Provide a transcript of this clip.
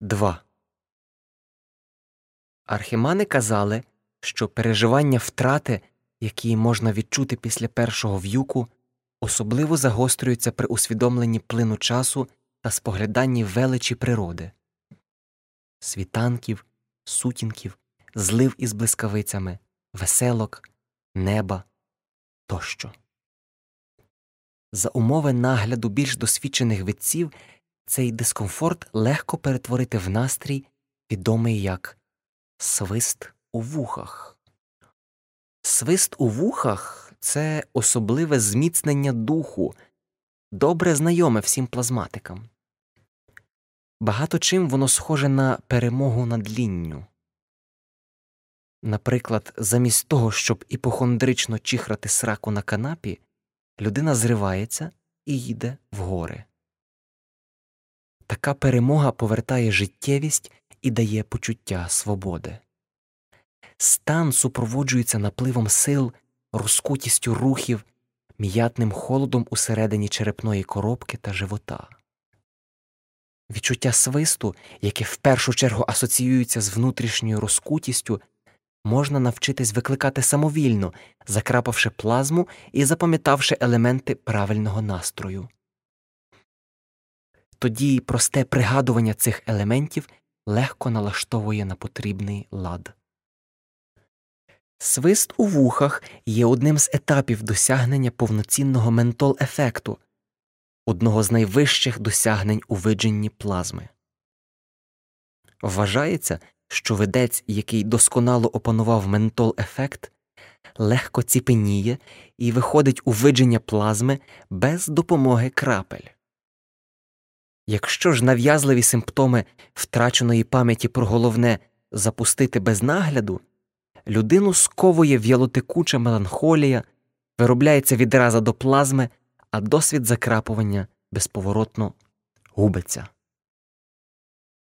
2. Архімани казали, що переживання втрати, які можна відчути після першого в'юку, особливо загострюються при усвідомленні плину часу та спогляданні величі природи, світанків, сутінків, злив із блискавицями, веселок, неба тощо. За умови нагляду більш досвідчених витців цей дискомфорт легко перетворити в настрій, відомий як свист у вухах. Свист у вухах це особливе зміцнення духу, добре знайоме всім плазматикам. Багато чим воно схоже на перемогу над лінню. Наприклад, замість того, щоб іпохондрично чихрати сраку на канапі, людина зривається і їде в гори. Така перемога повертає життєвість і дає почуття свободи. Стан супроводжується напливом сил, розкутістю рухів, м'ятним холодом усередині черепної коробки та живота. Відчуття свисту, яке в першу чергу асоціюється з внутрішньою розкутістю, можна навчитись викликати самовільно, закрапавши плазму і запам'ятавши елементи правильного настрою. Тоді просте пригадування цих елементів легко налаштовує на потрібний лад. Свист у вухах є одним з етапів досягнення повноцінного ментол ефекту, одного з найвищих досягнень у видженні плазми. Вважається, що ведець, який досконало опанував ментол ефект, легко ціпеніє і виходить у видження плазми без допомоги крапель. Якщо ж нав'язливі симптоми втраченої пам'яті про головне запустити без нагляду, людину сковує в'ялотекуча меланхолія, виробляється відраза до плазми, а досвід закрапування безповоротно губиться.